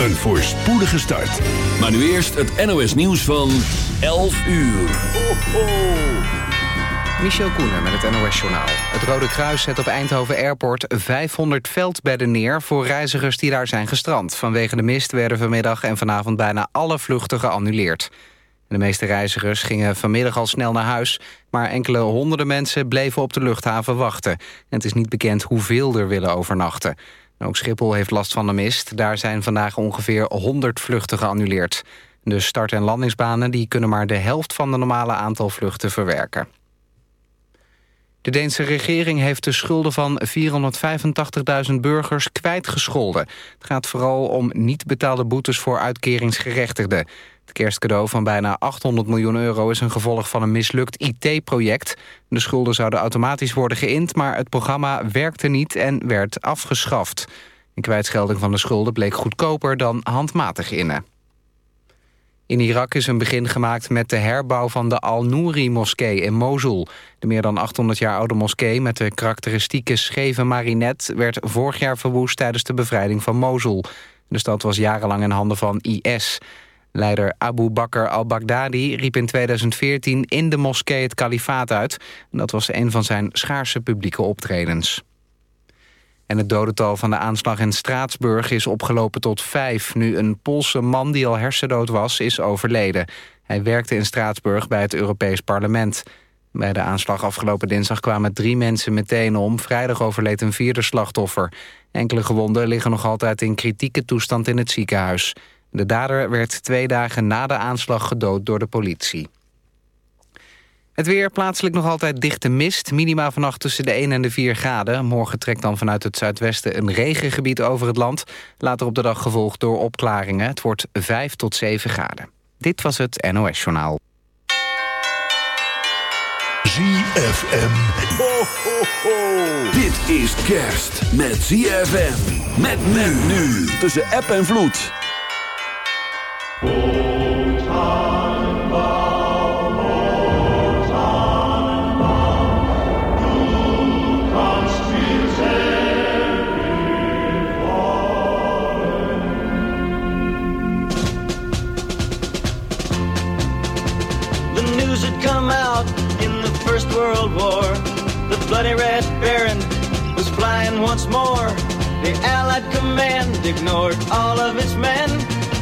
Een voorspoedige start. Maar nu eerst het NOS nieuws van 11 uur. Ho. Michel Koenen met het NOS-journaal. Het Rode Kruis zet op Eindhoven Airport 500 veldbedden neer... voor reizigers die daar zijn gestrand. Vanwege de mist werden vanmiddag en vanavond bijna alle vluchten geannuleerd. De meeste reizigers gingen vanmiddag al snel naar huis... maar enkele honderden mensen bleven op de luchthaven wachten. En het is niet bekend hoeveel er willen overnachten. Ook Schiphol heeft last van de mist. Daar zijn vandaag ongeveer 100 vluchten geannuleerd. De start- en landingsbanen die kunnen maar de helft van de normale aantal vluchten verwerken. De Deense regering heeft de schulden van 485.000 burgers kwijtgescholden. Het gaat vooral om niet betaalde boetes voor uitkeringsgerechtigden. Het kerstcadeau van bijna 800 miljoen euro is een gevolg van een mislukt IT-project. De schulden zouden automatisch worden geïnd, maar het programma werkte niet en werd afgeschaft. Een kwijtschelding van de schulden bleek goedkoper dan handmatig innen. In Irak is een begin gemaakt met de herbouw van de Al-Nouri-moskee in Mosul. De meer dan 800 jaar oude moskee met de karakteristieke scheve marinet... werd vorig jaar verwoest tijdens de bevrijding van Mosul. De stad was jarenlang in handen van IS. Leider Abu Bakr al-Baghdadi riep in 2014 in de moskee het kalifaat uit. Dat was een van zijn schaarse publieke optredens. En het dodental van de aanslag in Straatsburg is opgelopen tot vijf... nu een Poolse man die al hersendood was, is overleden. Hij werkte in Straatsburg bij het Europees Parlement. Bij de aanslag afgelopen dinsdag kwamen drie mensen meteen om. Vrijdag overleed een vierde slachtoffer. Enkele gewonden liggen nog altijd in kritieke toestand in het ziekenhuis. De dader werd twee dagen na de aanslag gedood door de politie. Het weer plaatselijk nog altijd dichte mist. Minima vannacht tussen de 1 en de 4 graden. Morgen trekt dan vanuit het zuidwesten een regengebied over het land. Later op de dag gevolgd door opklaringen. Het wordt 5 tot 7 graden. Dit was het NOS Journaal. ZFM. Ho, ho, ho. Dit is kerst met ZFM. Met men nu. Tussen app en vloed. Once more. The Allied command ignored all of its men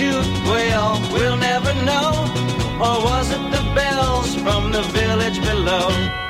Shoot, well, we'll never know. Or was it the bells from the village below?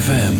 FM.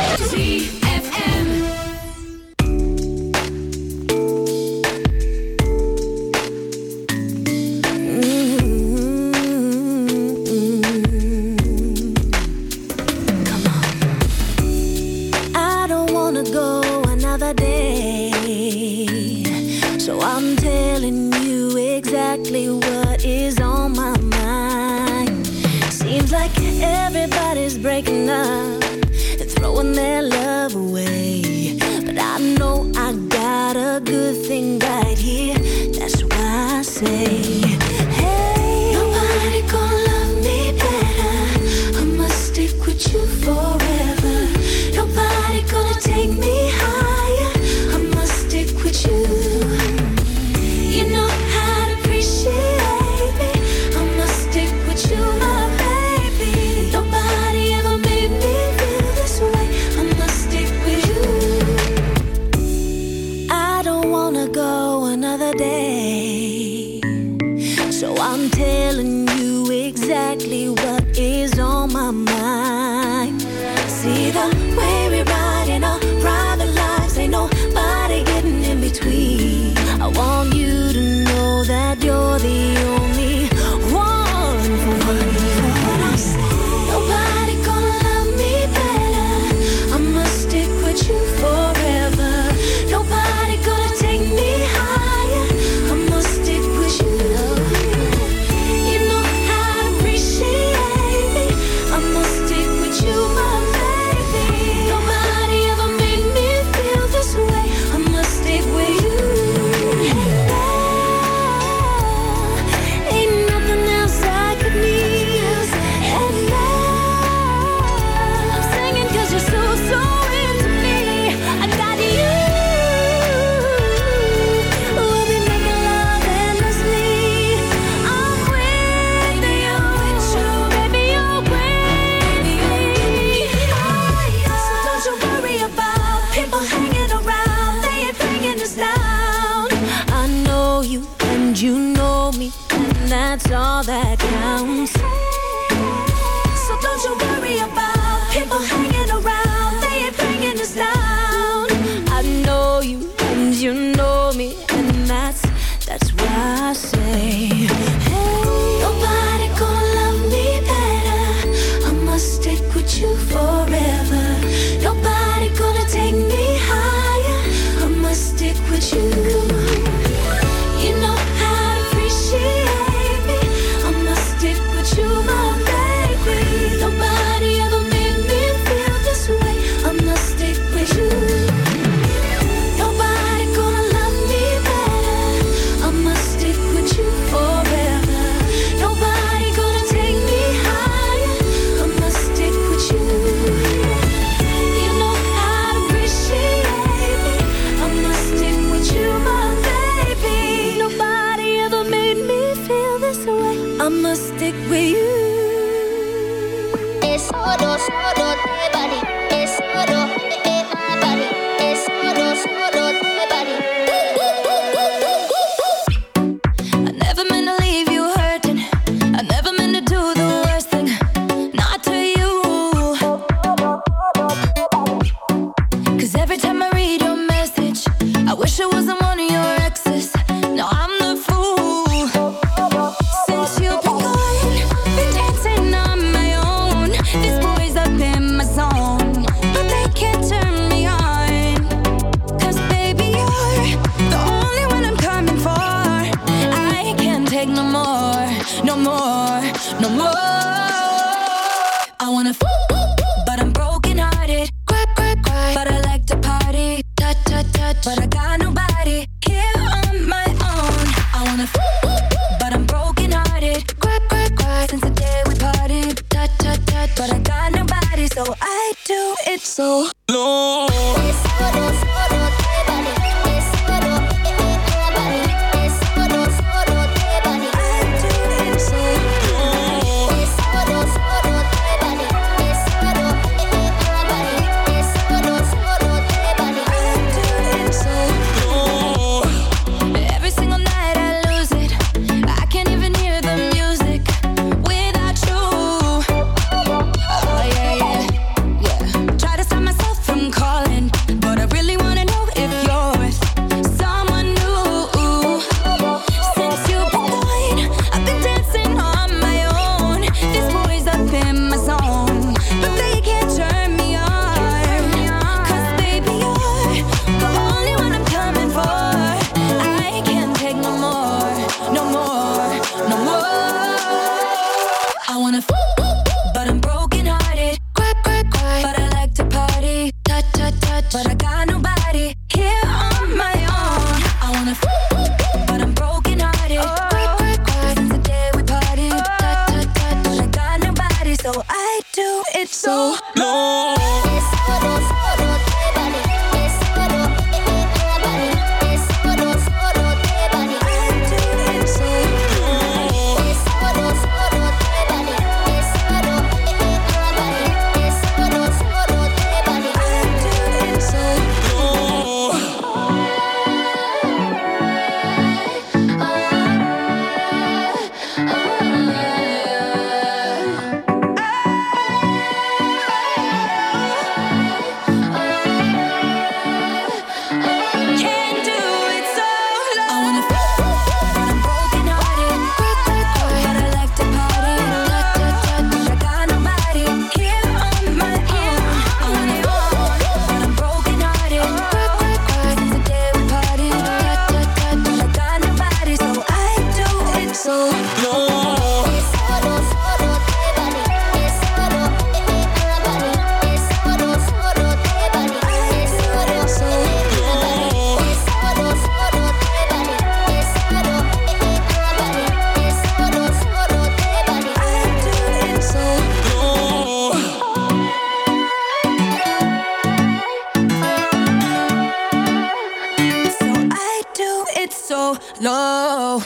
no.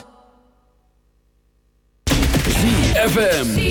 ZFM.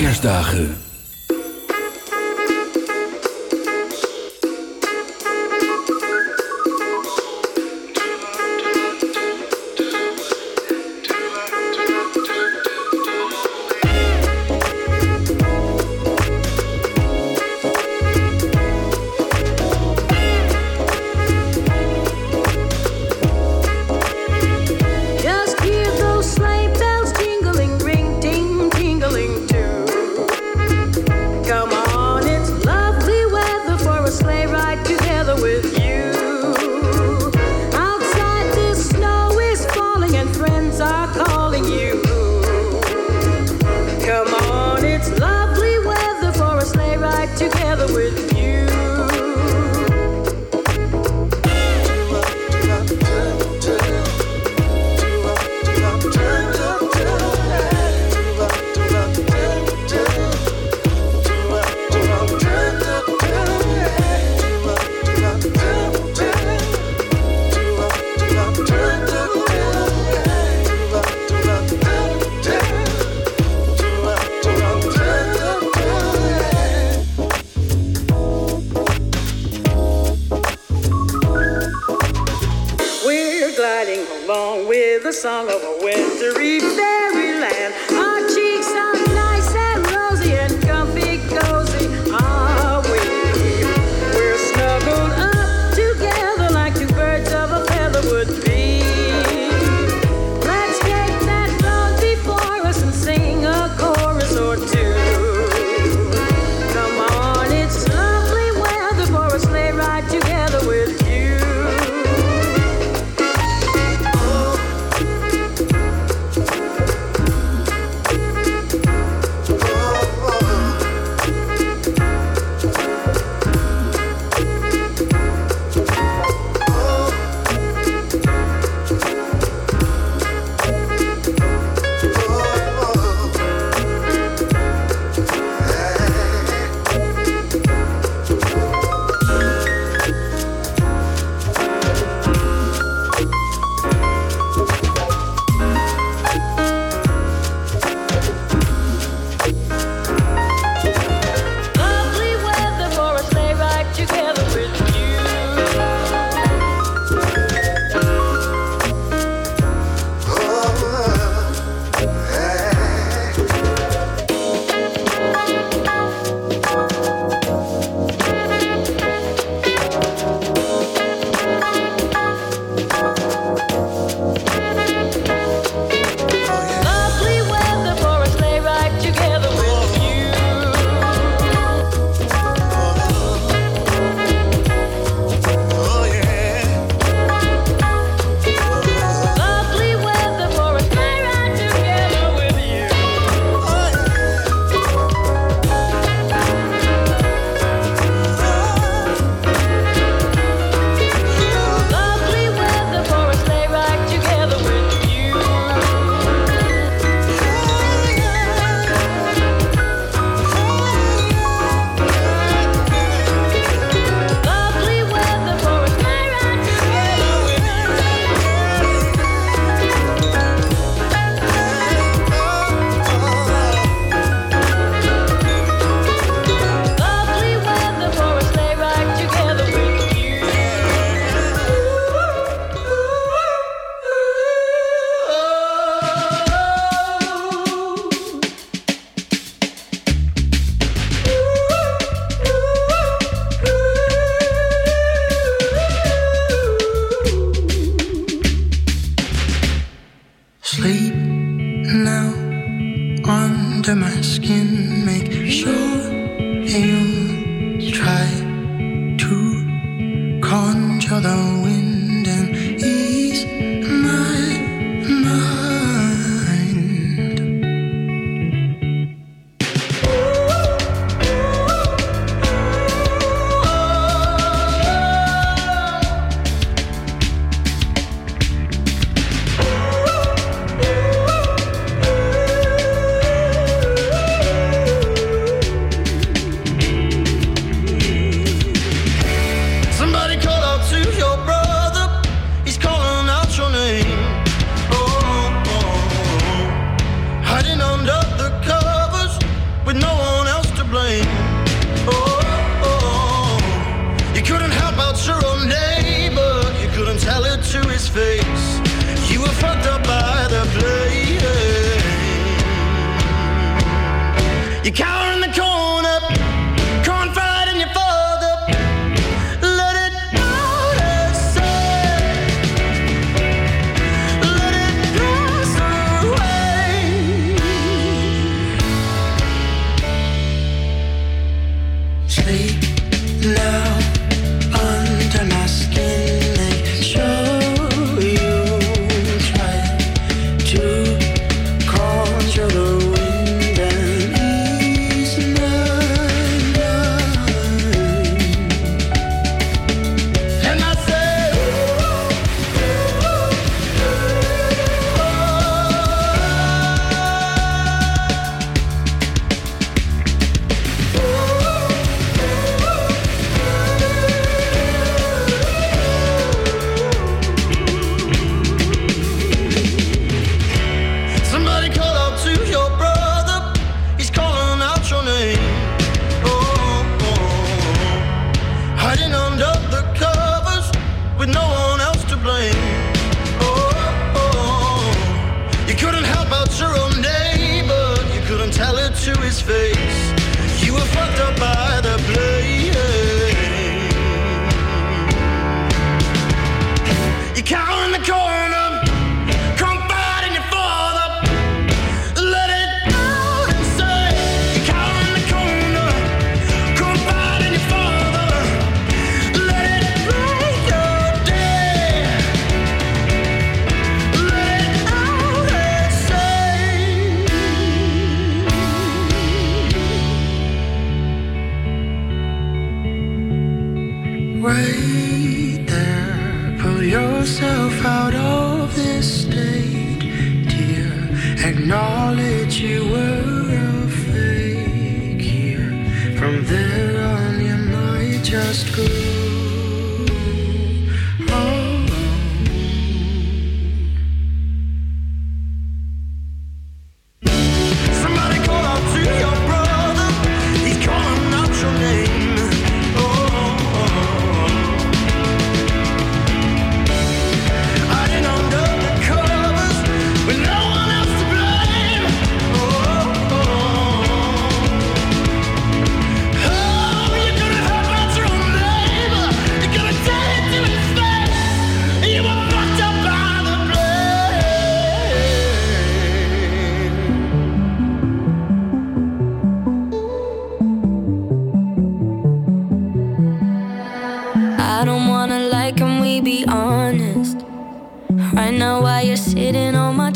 Kerstdagen. under my skin.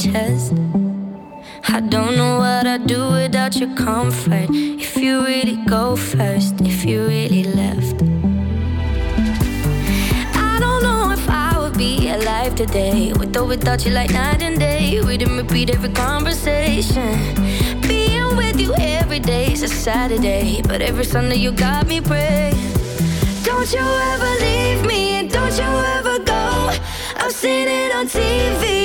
Chest, I don't know what I'd do without your comfort. If you really go first, if you really left. I don't know if I would be alive today with or without you, like night and day. We didn't repeat every conversation. Being with you every day is a Saturday, but every Sunday you got me praying. Don't you ever leave me, and don't you ever go. I've seen it on TV,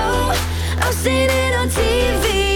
Seen it on TV,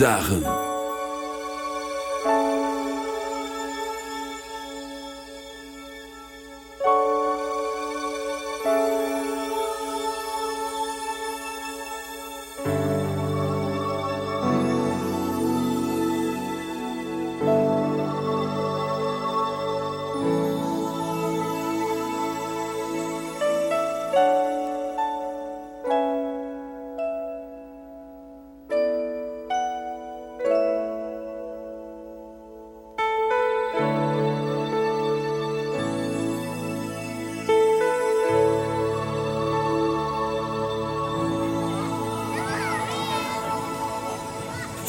dagen.